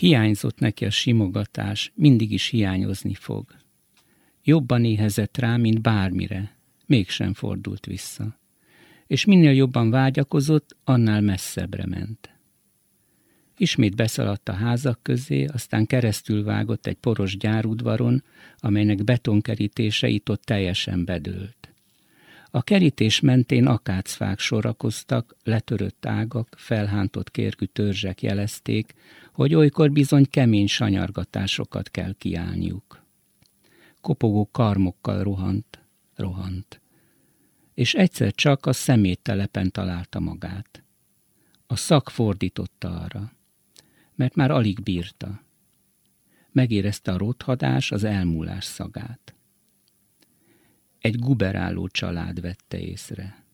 Hiányzott neki a simogatás, mindig is hiányozni fog. Jobban éhezett rá, mint bármire, mégsem fordult vissza. És minél jobban vágyakozott, annál messzebbre ment. Ismét beszaladt a házak közé, aztán keresztül vágott egy poros gyárudvaron, amelynek betonkerítése itt ott teljesen bedőlt. A kerítés mentén akácfák sorakoztak, letörött ágak, felhántott kérkű törzsek jelezték, hogy olykor bizony kemény sanyargatásokat kell kiállniuk. Kopogó karmokkal rohant, rohant. És egyszer csak a szeméttelepen találta magát. A szak fordította arra mert már alig bírta. Megérezte a rothadás, az elmúlás szagát. Egy guberáló család vette észre.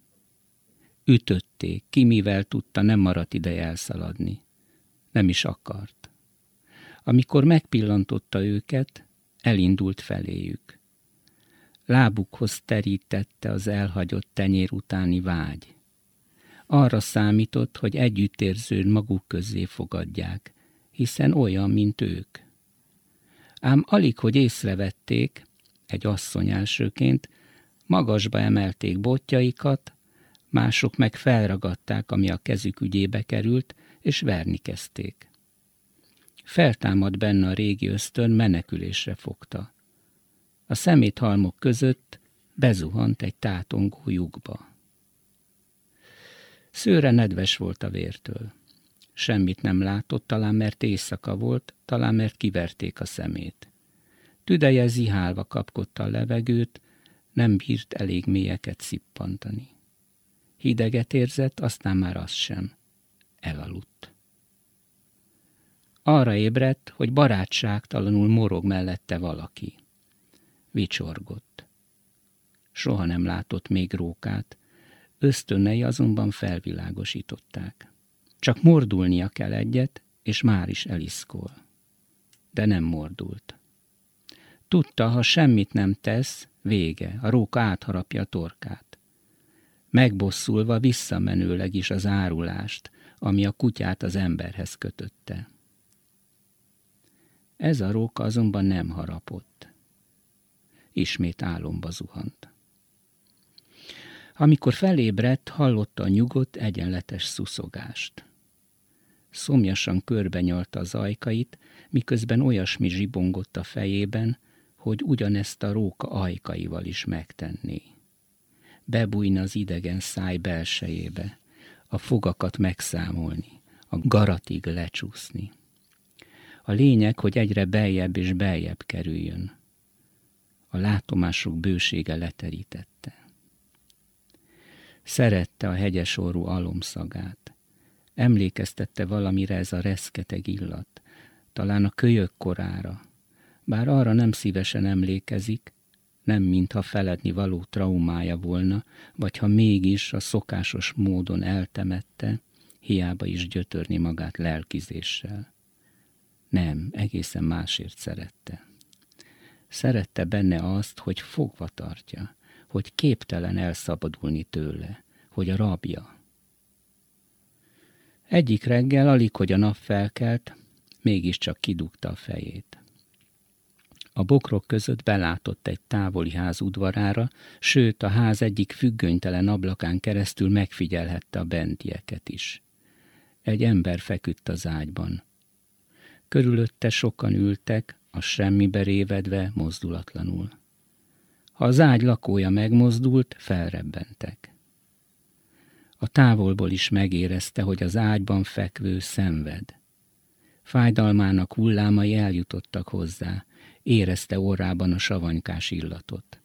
Ütötték, ki mivel tudta, nem maradt ideje elszaladni. Nem is akart. Amikor megpillantotta őket, elindult feléjük. Lábukhoz terítette az elhagyott tenyér utáni vágy. Arra számított, hogy együttérzőn maguk közé fogadják, hiszen olyan, mint ők. Ám alig, hogy észrevették, egy asszony elsőként, magasba emelték botjaikat, mások meg felragadták, ami a kezük ügyébe került, és verni kezdték. Feltámad benne a régi ösztön, menekülésre fogta. A szeméthalmok között bezuhant egy tátongó lyukba. Szőre nedves volt a vértől. Semmit nem látott, talán mert éjszaka volt, talán mert kiverték a szemét. Tüdeje zihálva kapkodta a levegőt, nem bírt elég mélyeket szippantani. Hideget érzett, aztán már az sem. Elaludt. Arra ébredt, hogy barátságtalanul morog mellette valaki. Vicsorgott. Soha nem látott még rókát, ösztönnei azonban felvilágosították. Csak mordulnia kell egyet, és már is eliszkol. De nem mordult. Tudta, ha semmit nem tesz, vége, a róka átharapja a torkát. Megbosszulva visszamenőleg is az árulást, ami a kutyát az emberhez kötötte. Ez a róka azonban nem harapott. Ismét álomba zuhant. Amikor felébredt, hallotta a nyugodt, egyenletes szuszogást. Szomjasan körbenyalta az ajkait, miközben olyasmi zsibongott a fejében, hogy ugyanezt a róka ajkaival is megtenné. Bebújna az idegen száj belsejébe, a fogakat megszámolni, a garatig lecsúszni. A lényeg, hogy egyre beljebb és beljebb kerüljön. A látomások bősége leterítette. Szerette a hegyes orrú alomszagát. Emlékeztette valamire ez a reszketeg illat, talán a kölyök korára. Bár arra nem szívesen emlékezik, nem mintha feledni való traumája volna, vagy ha mégis a szokásos módon eltemette, hiába is gyötörni magát lelkizéssel. Nem, egészen másért szerette. Szerette benne azt, hogy fogva tartja, hogy képtelen elszabadulni tőle, hogy a rabja. Egyik reggel, alig hogy a nap felkelt, mégiscsak kidugta a fejét. A bokrok között belátott egy távoli ház udvarára, sőt a ház egyik függönytelen ablakán keresztül megfigyelhette a bentieket is. Egy ember feküdt az ágyban. Körülötte sokan ültek, a semmibe révedve, mozdulatlanul. Ha az ágy lakója megmozdult, felrebbentek. A távolból is megérezte, hogy az ágyban fekvő szenved. Fájdalmának hullámai eljutottak hozzá, érezte orrában a savanykás illatot.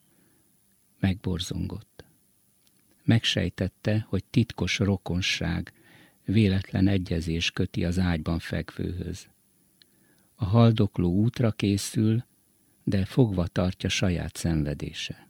Megborzongott. Megsejtette, hogy titkos rokonság, véletlen egyezés köti az ágyban fekvőhöz. A haldokló útra készül, de fogva tartja saját szenvedése.